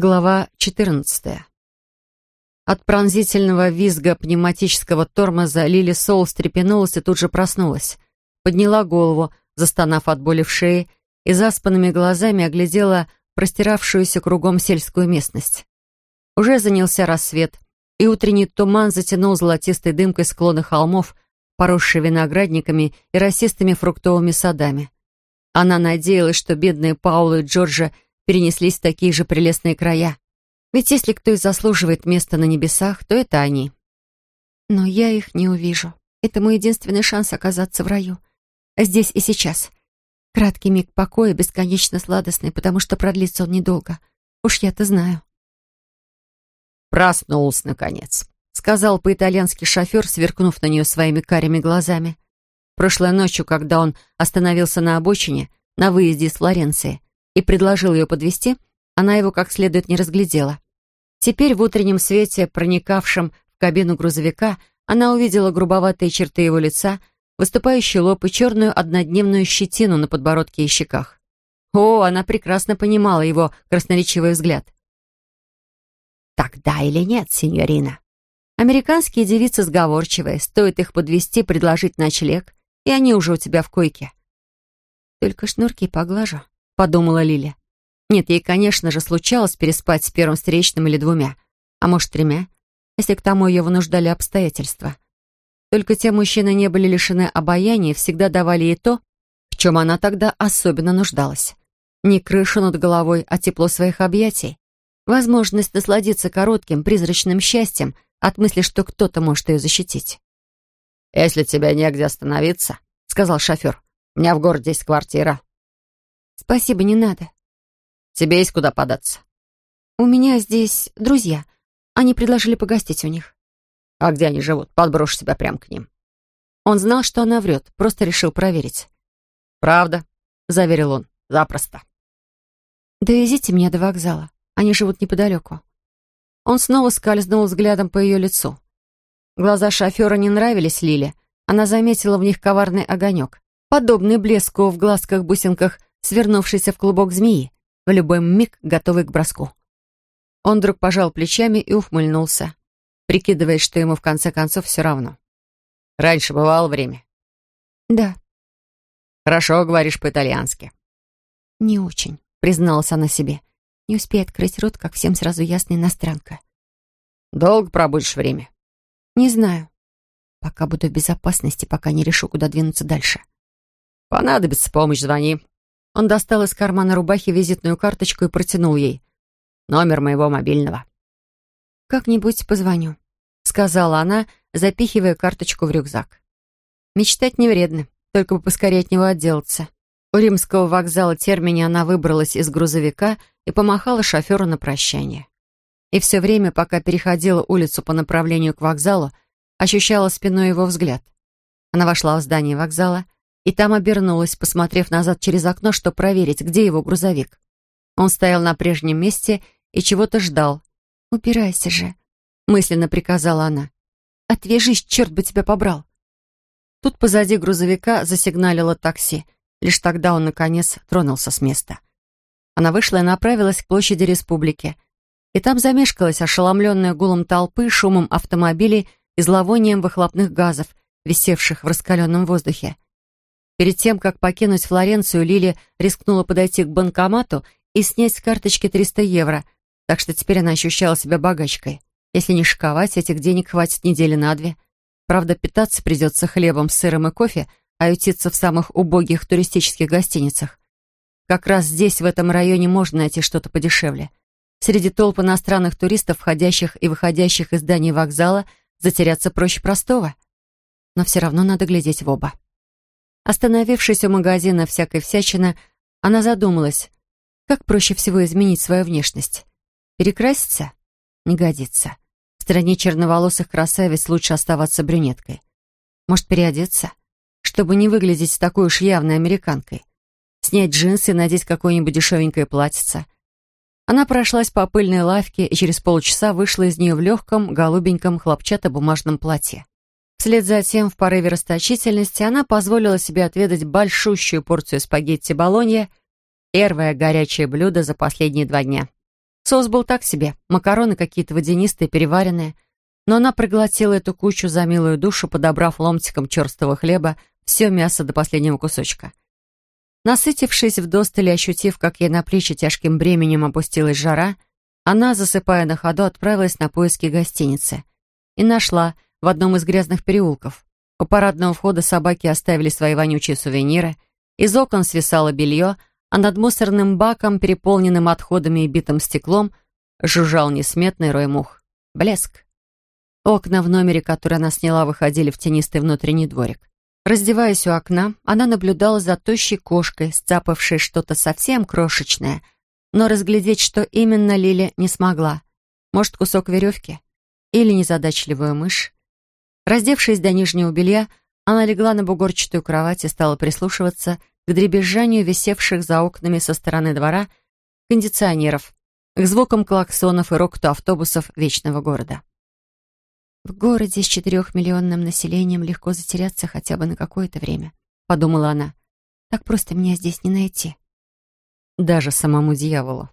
Глава 14. От пронзительного визга пневматического тормоза Лили Соул встрепенулась и тут же проснулась. Подняла голову, застонав от боли в шее, и заспанными глазами оглядела простиравшуюся кругом сельскую местность. Уже занялся рассвет, и утренний туман затянул золотистой дымкой склоны холмов, поросшие виноградниками и росистыми фруктовыми садами. Она надеялась, что бедные Паула и Джорджа перенеслись в такие же прелестные края. Ведь если кто и заслуживает места на небесах, то это они. Но я их не увижу. Это мой единственный шанс оказаться в раю. Здесь и сейчас. Краткий миг покоя бесконечно сладостный, потому что продлится он недолго. Уж я-то знаю. «Проснулся, наконец», — сказал по-итальянски шофер, сверкнув на нее своими карими глазами. Прошлой ночью, когда он остановился на обочине, на выезде из Флоренции, и предложил ее подвести, она его как следует не разглядела. Теперь в утреннем свете, проникавшем в кабину грузовика, она увидела грубоватые черты его лица, выступающий лоб и черную однодневную щетину на подбородке и щеках. О, она прекрасно понимала его красноречивый взгляд. «Тогда или нет, сеньорина?» Американские девицы сговорчивые, стоит их подвести, предложить ночлег, и они уже у тебя в койке. Только шнурки поглажу подумала Лиля. Нет, ей, конечно же, случалось переспать с первым встречным или двумя, а может, тремя, если к тому ее вынуждали обстоятельства. Только те мужчины не были лишены обаяния и всегда давали ей то, в чем она тогда особенно нуждалась. Не крышу над головой, а тепло своих объятий. Возможность насладиться коротким, призрачным счастьем от мысли, что кто-то может ее защитить. «Если тебе негде остановиться», — сказал шофер, — «у меня в городе есть квартира. «Спасибо, не надо». «Тебе есть куда податься?» «У меня здесь друзья. Они предложили погостить у них». «А где они живут? Подброшу тебя прямо к ним». Он знал, что она врет, просто решил проверить. «Правда», — заверил он, — «запросто». «Довезите меня до вокзала. Они живут неподалеку». Он снова скользнул взглядом по ее лицу. Глаза шофера не нравились Лиле. Она заметила в них коварный огонек, подобный блеску в глазках-бусинках свернувшийся в клубок змеи, в любой миг готовый к броску. Он вдруг пожал плечами и ухмыльнулся, прикидывая, что ему в конце концов все равно. «Раньше бывало время?» «Да». «Хорошо говоришь по-итальянски». «Не очень», — призналась она себе. «Не успей открыть рот, как всем сразу ясно иностранка». «Долго пробудешь время?» «Не знаю. Пока буду в безопасности, пока не решу, куда двинуться дальше». «Понадобится помощь, звони. Он достал из кармана рубахи визитную карточку и протянул ей. «Номер моего мобильного». «Как-нибудь позвоню», — сказала она, запихивая карточку в рюкзак. Мечтать не вредно, только бы поскорее от него отделаться. У римского вокзала термини она выбралась из грузовика и помахала шоферу на прощание. И все время, пока переходила улицу по направлению к вокзалу, ощущала спиной его взгляд. Она вошла в здание вокзала — и там обернулась, посмотрев назад через окно, чтобы проверить, где его грузовик. Он стоял на прежнем месте и чего-то ждал. «Упирайся же», — мысленно приказала она. «Отвяжись, черт бы тебя побрал». Тут позади грузовика засигналило такси. Лишь тогда он, наконец, тронулся с места. Она вышла и направилась к площади республики. И там замешкалась, ошеломленная гулом толпы, шумом автомобилей и зловонием выхлопных газов, висевших в раскаленном воздухе. Перед тем, как покинуть Флоренцию, Лили рискнула подойти к банкомату и снять с карточки 300 евро, так что теперь она ощущала себя богачкой. Если не шиковать, этих денег хватит недели на две. Правда, питаться придется хлебом, сыром и кофе, а ютиться в самых убогих туристических гостиницах. Как раз здесь, в этом районе, можно найти что-то подешевле. Среди толп иностранных туристов, входящих и выходящих из здания вокзала, затеряться проще простого. Но все равно надо глядеть в оба. Остановившись у магазина всякой всячины, она задумалась, как проще всего изменить свою внешность. Перекраситься? Не годится. В стране черноволосых красавиц лучше оставаться брюнеткой. Может, переодеться? Чтобы не выглядеть такой уж явной американкой. Снять джинсы и надеть какое-нибудь дешевенькое платьице. Она прошлась по пыльной лавке и через полчаса вышла из нее в легком, голубеньком хлопчатобумажном платье. Вслед за тем, в порыве расточительности, она позволила себе отведать большущую порцию спагетти болонья, первое горячее блюдо за последние два дня. Соус был так себе, макароны какие-то водянистые, переваренные. Но она проглотила эту кучу за милую душу, подобрав ломтиком черстого хлеба все мясо до последнего кусочка. Насытившись вдосталь и ощутив, как ей на плечи тяжким бременем опустилась жара, она, засыпая на ходу, отправилась на поиски гостиницы. И нашла в одном из грязных переулков. У парадного входа собаки оставили свои вонючие сувениры, из окон свисало белье, а над мусорным баком, переполненным отходами и битым стеклом, жужжал несметный рой мух. Блеск. Окна в номере, который она сняла, выходили в тенистый внутренний дворик. Раздеваясь у окна, она наблюдала за тощей кошкой, сцапавшей что-то совсем крошечное, но разглядеть, что именно Лили не смогла. Может, кусок веревки? Или незадачливую мышь? Раздевшись до нижнего белья, она легла на бугорчатую кровать и стала прислушиваться к дребезжанию висевших за окнами со стороны двора кондиционеров, к звукам клаксонов и рокоту автобусов вечного города. «В городе с четырехмиллионным населением легко затеряться хотя бы на какое-то время», — подумала она. «Так просто меня здесь не найти». Даже самому дьяволу.